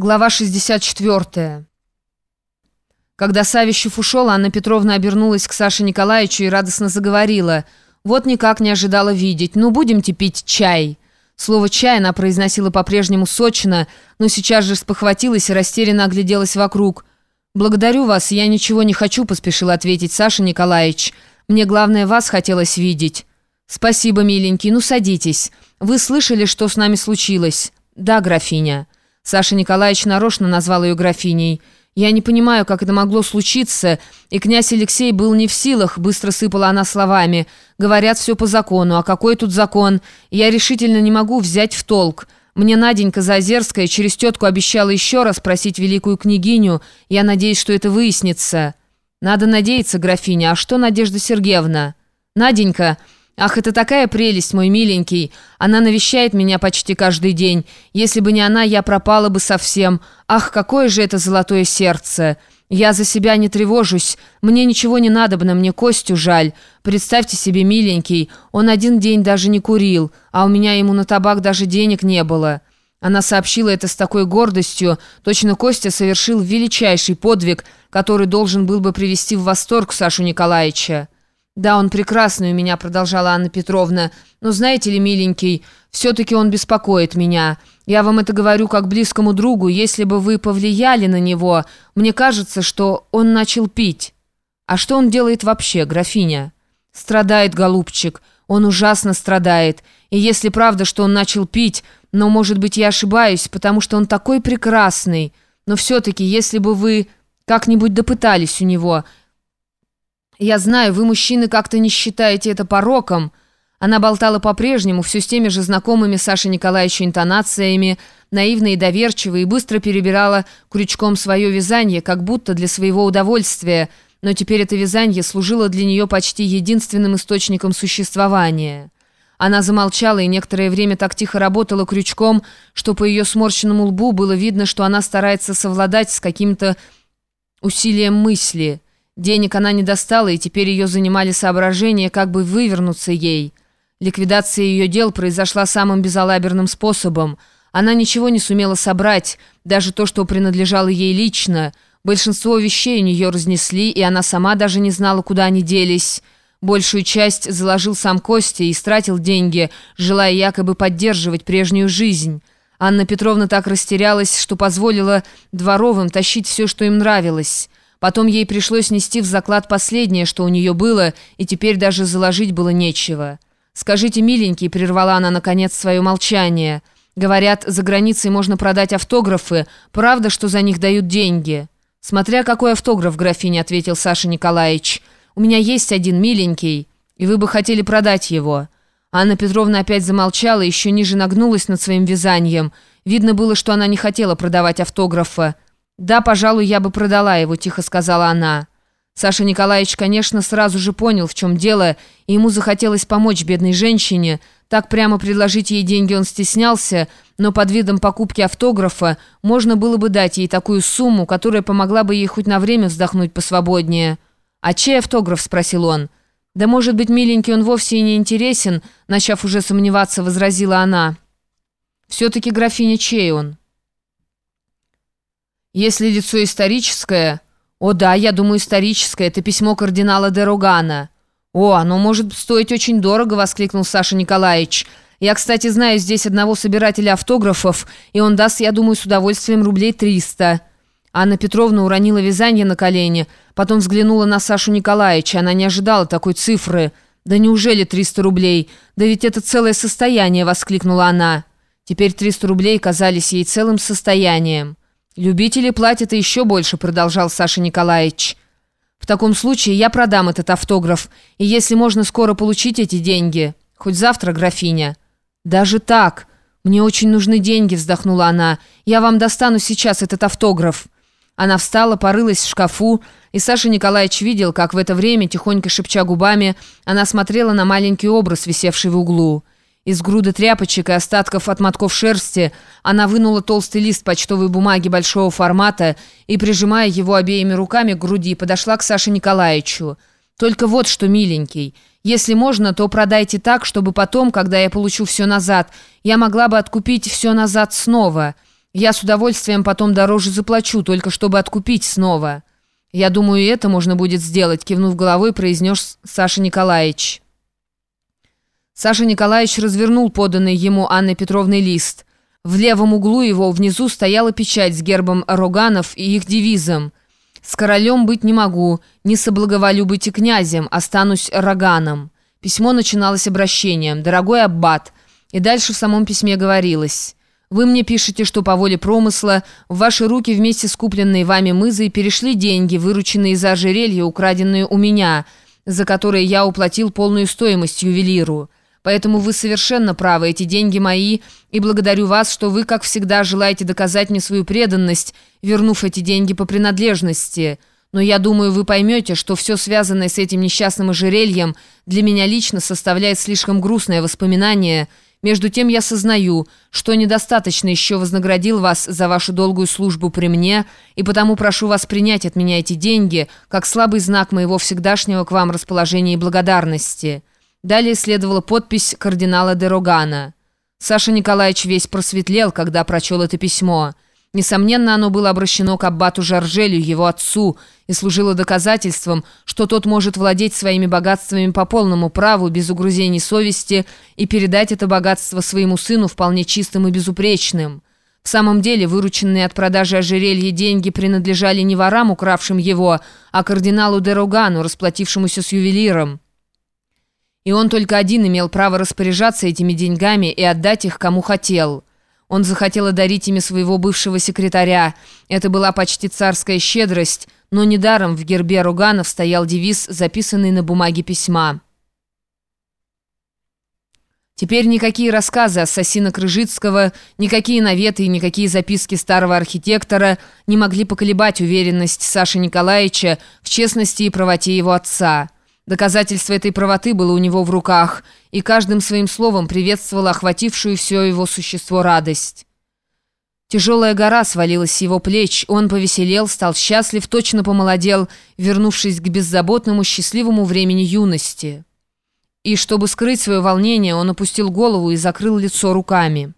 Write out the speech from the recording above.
Глава 64. Когда Савищев ушел, Анна Петровна обернулась к Саше Николаевичу и радостно заговорила. «Вот никак не ожидала видеть. Ну, будемте пить чай». Слово «чай» она произносила по-прежнему сочно, но сейчас же спохватилась и растерянно огляделась вокруг. «Благодарю вас, я ничего не хочу», — поспешил ответить Саша Николаевич. «Мне главное вас хотелось видеть». «Спасибо, миленький, ну садитесь. Вы слышали, что с нами случилось?» «Да, графиня». Саша Николаевич нарочно назвал ее графиней. «Я не понимаю, как это могло случиться, и князь Алексей был не в силах», — быстро сыпала она словами. «Говорят, все по закону. А какой тут закон? Я решительно не могу взять в толк. Мне Наденька Зазерская через тетку обещала еще раз просить великую княгиню. Я надеюсь, что это выяснится». «Надо надеяться, графиня. А что Надежда Сергеевна?» «Наденька...» «Ах, это такая прелесть, мой миленький! Она навещает меня почти каждый день. Если бы не она, я пропала бы совсем. Ах, какое же это золотое сердце! Я за себя не тревожусь. Мне ничего не надобно, мне Костю жаль. Представьте себе, миленький, он один день даже не курил, а у меня ему на табак даже денег не было». Она сообщила это с такой гордостью. Точно Костя совершил величайший подвиг, который должен был бы привести в восторг Сашу Николаевича. «Да, он прекрасный у меня», — продолжала Анна Петровна. «Но знаете ли, миленький, все-таки он беспокоит меня. Я вам это говорю как близкому другу. Если бы вы повлияли на него, мне кажется, что он начал пить». «А что он делает вообще, графиня?» «Страдает, голубчик. Он ужасно страдает. И если правда, что он начал пить, но, может быть, я ошибаюсь, потому что он такой прекрасный. Но все-таки, если бы вы как-нибудь допытались у него...» «Я знаю, вы, мужчины, как-то не считаете это пороком». Она болтала по-прежнему, все с теми же знакомыми Саше Николаевичу интонациями, наивно и доверчиво, и быстро перебирала крючком свое вязание, как будто для своего удовольствия, но теперь это вязание служило для нее почти единственным источником существования. Она замолчала и некоторое время так тихо работала крючком, что по ее сморщенному лбу было видно, что она старается совладать с каким-то усилием мысли – Денег она не достала, и теперь ее занимали соображения, как бы вывернуться ей. Ликвидация ее дел произошла самым безалаберным способом. Она ничего не сумела собрать, даже то, что принадлежало ей лично. Большинство вещей у нее разнесли, и она сама даже не знала, куда они делись. Большую часть заложил сам Костя и истратил деньги, желая якобы поддерживать прежнюю жизнь. Анна Петровна так растерялась, что позволила дворовым тащить все, что им нравилось. Потом ей пришлось нести в заклад последнее, что у нее было, и теперь даже заложить было нечего. «Скажите, миленький», — прервала она, наконец, свое молчание. «Говорят, за границей можно продать автографы. Правда, что за них дают деньги?» «Смотря какой автограф, графиня», — ответил Саша Николаевич. «У меня есть один миленький, и вы бы хотели продать его». Анна Петровна опять замолчала, еще ниже нагнулась над своим вязанием. Видно было, что она не хотела продавать автографа. «Да, пожалуй, я бы продала его», — тихо сказала она. Саша Николаевич, конечно, сразу же понял, в чем дело, и ему захотелось помочь бедной женщине. Так прямо предложить ей деньги он стеснялся, но под видом покупки автографа можно было бы дать ей такую сумму, которая помогла бы ей хоть на время вздохнуть посвободнее. «А чей автограф?» — спросил он. «Да, может быть, миленький, он вовсе и не интересен», — начав уже сомневаться, возразила она. «Все-таки графиня чей он?» Если лицо историческое... О да, я думаю, историческое. Это письмо кардинала де Рогана. О, оно может стоить очень дорого, воскликнул Саша Николаевич. Я, кстати, знаю здесь одного собирателя автографов, и он даст, я думаю, с удовольствием рублей триста. Анна Петровна уронила вязание на колени, потом взглянула на Сашу Николаевича. Она не ожидала такой цифры. «Да неужели триста рублей? Да ведь это целое состояние!» — воскликнула она. Теперь триста рублей казались ей целым состоянием. «Любители платят еще больше», — продолжал Саша Николаевич. «В таком случае я продам этот автограф, и если можно скоро получить эти деньги, хоть завтра, графиня». «Даже так? Мне очень нужны деньги», — вздохнула она. «Я вам достану сейчас этот автограф». Она встала, порылась в шкафу, и Саша Николаевич видел, как в это время, тихонько шепча губами, она смотрела на маленький образ, висевший в углу. Из груды тряпочек и остатков от мотков шерсти она вынула толстый лист почтовой бумаги большого формата и, прижимая его обеими руками к груди, подошла к Саше Николаевичу. «Только вот что, миленький, если можно, то продайте так, чтобы потом, когда я получу все назад, я могла бы откупить все назад снова. Я с удовольствием потом дороже заплачу, только чтобы откупить снова. Я думаю, это можно будет сделать, кивнув головой, произнес Саша Николаевич. Саша Николаевич развернул поданный ему Анной Петровной лист. В левом углу его внизу стояла печать с гербом Роганов и их девизом «С королем быть не могу, не соблаговолю быть и князем, останусь Роганом». Письмо начиналось обращением «Дорогой аббат», и дальше в самом письме говорилось «Вы мне пишете, что по воле промысла в ваши руки вместе с купленной вами мызой перешли деньги, вырученные за ожерелье, украденные у меня, за которые я уплатил полную стоимость ювелиру». Поэтому вы совершенно правы, эти деньги мои, и благодарю вас, что вы, как всегда, желаете доказать мне свою преданность, вернув эти деньги по принадлежности. Но я думаю, вы поймете, что все связанное с этим несчастным ожерельем для меня лично составляет слишком грустное воспоминание. Между тем я сознаю, что недостаточно еще вознаградил вас за вашу долгую службу при мне, и потому прошу вас принять от меня эти деньги, как слабый знак моего всегдашнего к вам расположения и благодарности». Далее следовала подпись кардинала де Рогана. Саша Николаевич весь просветлел, когда прочел это письмо. Несомненно, оно было обращено к аббату Жаржелю, его отцу, и служило доказательством, что тот может владеть своими богатствами по полному праву, без угрызений совести, и передать это богатство своему сыну вполне чистым и безупречным. В самом деле, вырученные от продажи ожерелья деньги принадлежали не ворам, укравшим его, а кардиналу де Рогану, расплатившемуся с ювелиром и он только один имел право распоряжаться этими деньгами и отдать их кому хотел. Он захотел одарить ими своего бывшего секретаря. Это была почти царская щедрость, но недаром в гербе Руганов стоял девиз, записанный на бумаге письма. Теперь никакие рассказы ассасина Крыжицкого, никакие наветы и никакие записки старого архитектора не могли поколебать уверенность Саши Николаевича в честности и правоте его отца. Доказательство этой правоты было у него в руках, и каждым своим словом приветствовало охватившую все его существо радость. Тяжелая гора свалилась с его плеч, он повеселел, стал счастлив, точно помолодел, вернувшись к беззаботному, счастливому времени юности. И чтобы скрыть свое волнение, он опустил голову и закрыл лицо руками.